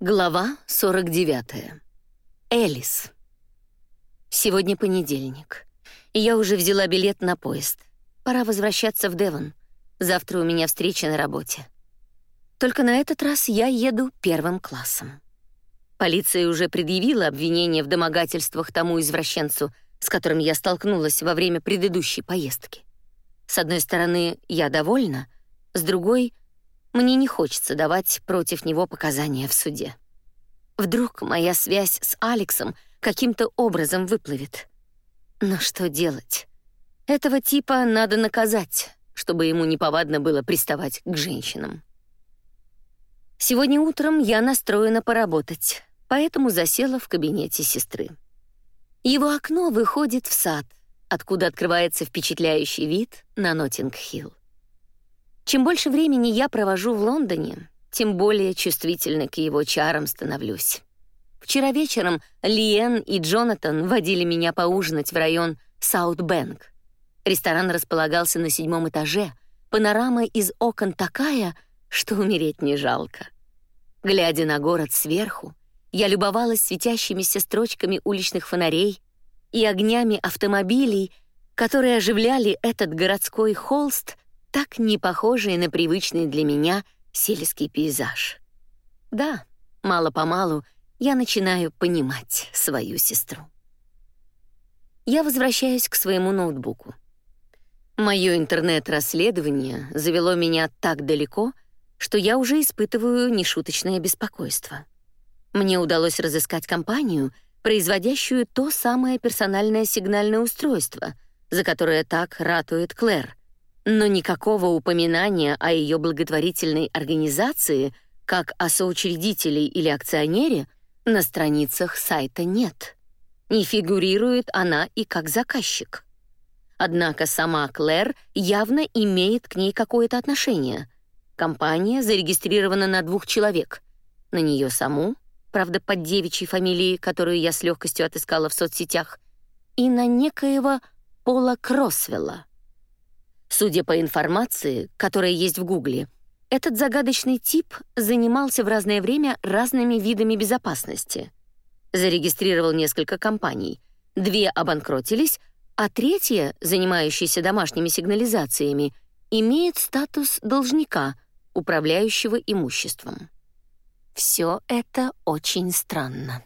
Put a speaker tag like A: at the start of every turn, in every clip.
A: Глава 49. Элис. Сегодня понедельник, я уже взяла билет на поезд. Пора возвращаться в Девон. Завтра у меня встреча на работе. Только на этот раз я еду первым классом. Полиция уже предъявила обвинение в домогательствах тому извращенцу, с которым я столкнулась во время предыдущей поездки. С одной стороны, я довольна, с другой — мне не хочется давать против него показания в суде. Вдруг моя связь с Алексом каким-то образом выплывет. Но что делать? Этого типа надо наказать, чтобы ему неповадно было приставать к женщинам. Сегодня утром я настроена поработать, поэтому засела в кабинете сестры. Его окно выходит в сад, откуда открывается впечатляющий вид на Нотинг-Хилл. Чем больше времени я провожу в Лондоне, тем более чувствительной к его чарам становлюсь. Вчера вечером Лиен и Джонатан водили меня поужинать в район Саутбэнк. Ресторан располагался на седьмом этаже, панорама из окон такая, что умереть не жалко. Глядя на город сверху, я любовалась светящимися строчками уличных фонарей и огнями автомобилей, которые оживляли этот городской холст так не похожие на привычный для меня сельский пейзаж. Да, мало-помалу я начинаю понимать свою сестру. Я возвращаюсь к своему ноутбуку. Мое интернет-расследование завело меня так далеко, что я уже испытываю нешуточное беспокойство. Мне удалось разыскать компанию, производящую то самое персональное сигнальное устройство, за которое так ратует Клэр — но никакого упоминания о ее благотворительной организации, как о соучредителе или акционере, на страницах сайта нет. Не фигурирует она и как заказчик. Однако сама Клэр явно имеет к ней какое-то отношение. Компания зарегистрирована на двух человек. На нее саму, правда, под девичьей фамилией, которую я с легкостью отыскала в соцсетях, и на некоего Пола Кросвелла. Судя по информации, которая есть в Гугле, этот загадочный тип занимался в разное время разными видами безопасности. Зарегистрировал несколько компаний. Две обанкротились, а третья, занимающаяся домашними сигнализациями, имеет статус должника, управляющего имуществом. Все это очень странно.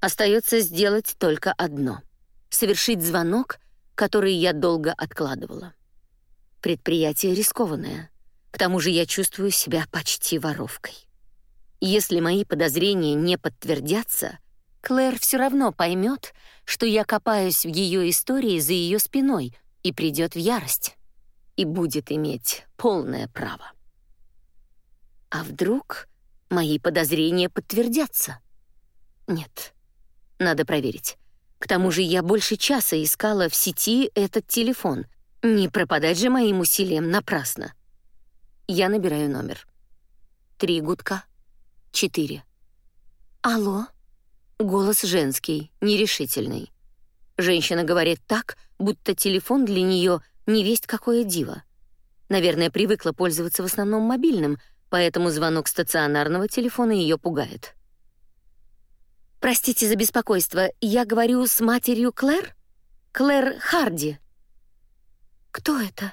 A: Остается сделать только одно — совершить звонок, который я долго откладывала. Предприятие рискованное. К тому же я чувствую себя почти воровкой. Если мои подозрения не подтвердятся, Клэр все равно поймет, что я копаюсь в ее истории за ее спиной и придет в ярость. И будет иметь полное право. А вдруг мои подозрения подтвердятся? Нет, надо проверить. К тому же я больше часа искала в сети этот телефон, не пропадать же моим усилиям напрасно. Я набираю номер. Три гудка. Четыре. Алло? Голос женский, нерешительный. Женщина говорит так, будто телефон для нее не весть какое диво. Наверное, привыкла пользоваться в основном мобильным, поэтому звонок стационарного телефона ее пугает. «Простите за беспокойство, я говорю с матерью Клэр? Клэр Харди?» Кто это?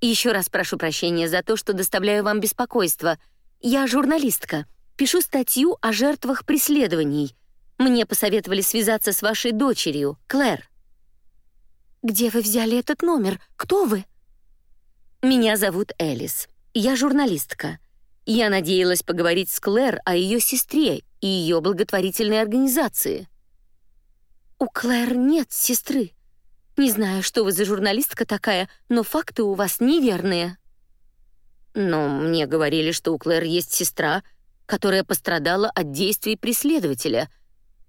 A: Еще раз прошу прощения за то, что доставляю вам беспокойство. Я журналистка. Пишу статью о жертвах преследований. Мне посоветовали связаться с вашей дочерью, Клэр. Где вы взяли этот номер? Кто вы? Меня зовут Элис. Я журналистка. Я надеялась поговорить с Клэр о ее сестре и ее благотворительной организации. У Клэр нет сестры. Не знаю, что вы за журналистка такая, но факты у вас неверные. Но мне говорили, что у Клэр есть сестра, которая пострадала от действий преследователя,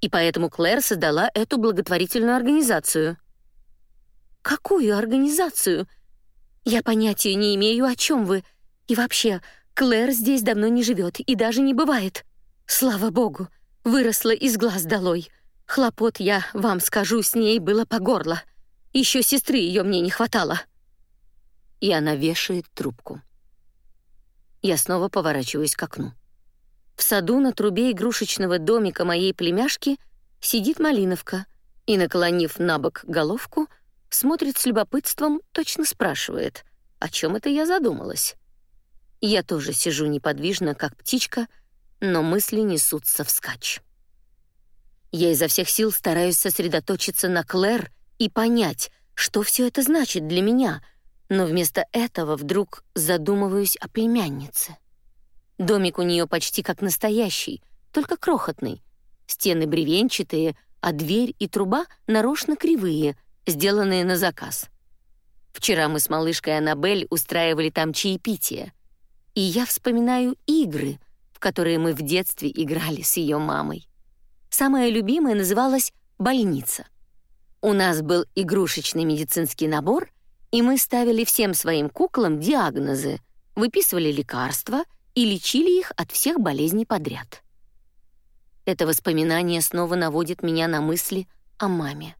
A: и поэтому Клэр создала эту благотворительную организацию. Какую организацию? Я понятия не имею, о чем вы. И вообще, Клэр здесь давно не живет и даже не бывает. Слава богу, выросла из глаз долой. Хлопот, я вам скажу, с ней было по горло. Еще сестры ее мне не хватало. И она вешает трубку. Я снова поворачиваюсь к окну. В саду на трубе игрушечного домика моей племяшки сидит Малиновка и, наклонив на бок головку, смотрит с любопытством, точно спрашивает, о чем это я задумалась. Я тоже сижу неподвижно, как птичка, но мысли несутся вскачь. Я изо всех сил стараюсь сосредоточиться на Клэр и понять, что все это значит для меня, но вместо этого вдруг задумываюсь о племяннице. Домик у нее почти как настоящий, только крохотный. Стены бревенчатые, а дверь и труба нарочно кривые, сделанные на заказ. Вчера мы с малышкой Аннабель устраивали там чаепитие, и я вспоминаю игры, в которые мы в детстве играли с ее мамой. Самая любимая называлась «больница». У нас был игрушечный медицинский набор, и мы ставили всем своим куклам диагнозы, выписывали лекарства и лечили их от всех болезней подряд. Это воспоминание снова наводит меня на мысли о маме.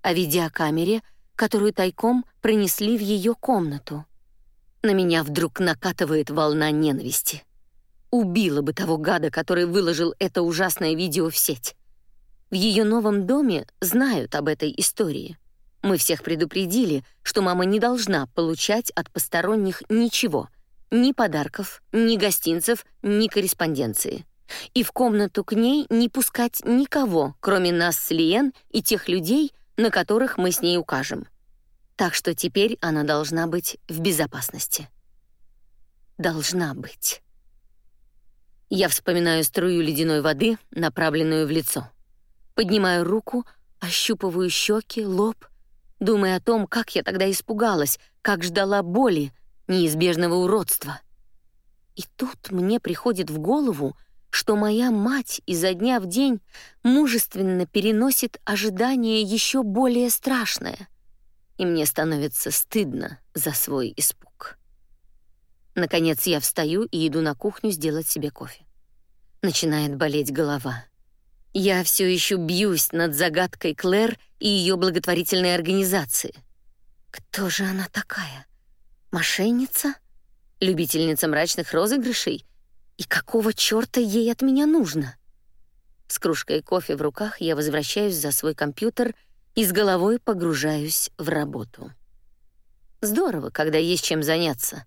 A: О видеокамере, которую тайком пронесли в ее комнату. На меня вдруг накатывает волна ненависти. Убила бы того гада, который выложил это ужасное видео в сеть. В ее новом доме знают об этой истории. Мы всех предупредили, что мама не должна получать от посторонних ничего, ни подарков, ни гостинцев, ни корреспонденции. И в комнату к ней не пускать никого, кроме нас с Лиен и тех людей, на которых мы с ней укажем. Так что теперь она должна быть в безопасности. Должна быть. Я вспоминаю струю ледяной воды, направленную в лицо. Поднимаю руку, ощупываю щеки, лоб, думая о том, как я тогда испугалась, как ждала боли, неизбежного уродства. И тут мне приходит в голову, что моя мать изо дня в день мужественно переносит ожидание еще более страшное, и мне становится стыдно за свой испуг. Наконец я встаю и иду на кухню сделать себе кофе. Начинает болеть голова. Я все еще бьюсь над загадкой Клэр и ее благотворительной организации. Кто же она такая? Мошенница? Любительница мрачных розыгрышей? И какого чёрта ей от меня нужно? С кружкой кофе в руках я возвращаюсь за свой компьютер и с головой погружаюсь в работу. Здорово, когда есть чем заняться.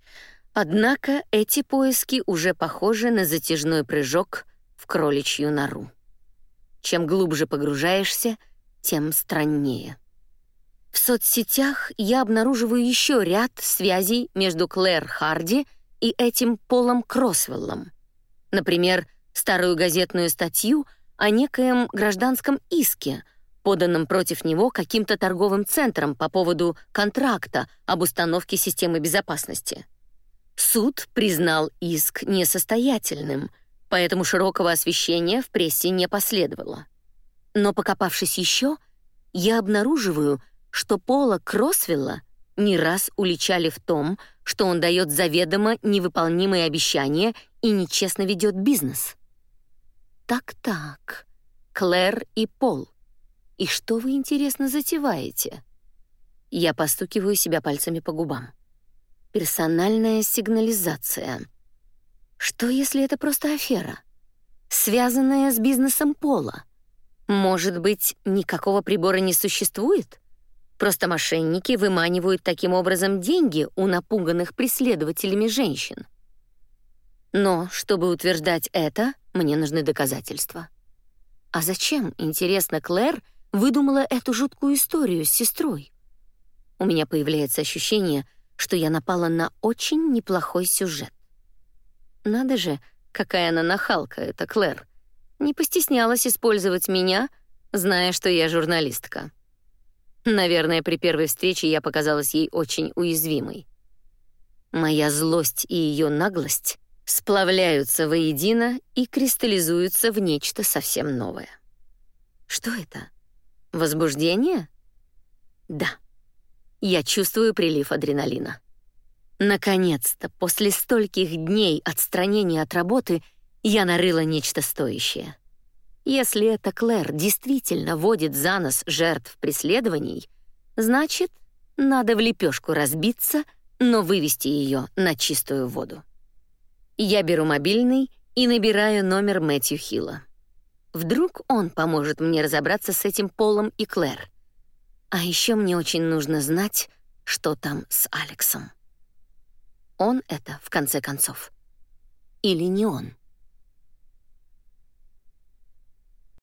A: Однако эти поиски уже похожи на затяжной прыжок в кроличью нору. Чем глубже погружаешься, тем страннее. В соцсетях я обнаруживаю еще ряд связей между Клэр Харди и этим Полом Кросвеллом. Например, старую газетную статью о некоем гражданском иске, поданном против него каким-то торговым центром по поводу контракта об установке системы безопасности. Суд признал иск несостоятельным — поэтому широкого освещения в прессе не последовало. Но покопавшись еще, я обнаруживаю, что Пола Кросвелла не раз уличали в том, что он дает заведомо невыполнимые обещания и нечестно ведет бизнес. Так-так, Клэр и Пол. И что вы, интересно, затеваете? Я постукиваю себя пальцами по губам. Персональная сигнализация — что, если это просто афера, связанная с бизнесом Пола? Может быть, никакого прибора не существует? Просто мошенники выманивают таким образом деньги у напуганных преследователями женщин. Но, чтобы утверждать это, мне нужны доказательства. А зачем, интересно, Клэр выдумала эту жуткую историю с сестрой? У меня появляется ощущение, что я напала на очень неплохой сюжет. Надо же, какая она нахалка, эта Клэр. Не постеснялась использовать меня, зная, что я журналистка. Наверное, при первой встрече я показалась ей очень уязвимой. Моя злость и ее наглость сплавляются воедино и кристаллизуются в нечто совсем новое. Что это? Возбуждение? Да. Я чувствую прилив адреналина. Наконец-то, после стольких дней отстранения от работы, я нарыла нечто стоящее. Если эта Клэр действительно водит за нос жертв преследований, значит, надо в лепешку разбиться, но вывести ее на чистую воду. Я беру мобильный и набираю номер Мэтью Хилла. Вдруг он поможет мне разобраться с этим Полом и Клэр. А еще мне очень нужно знать, что там с Алексом. Он это, в конце концов. Или не он?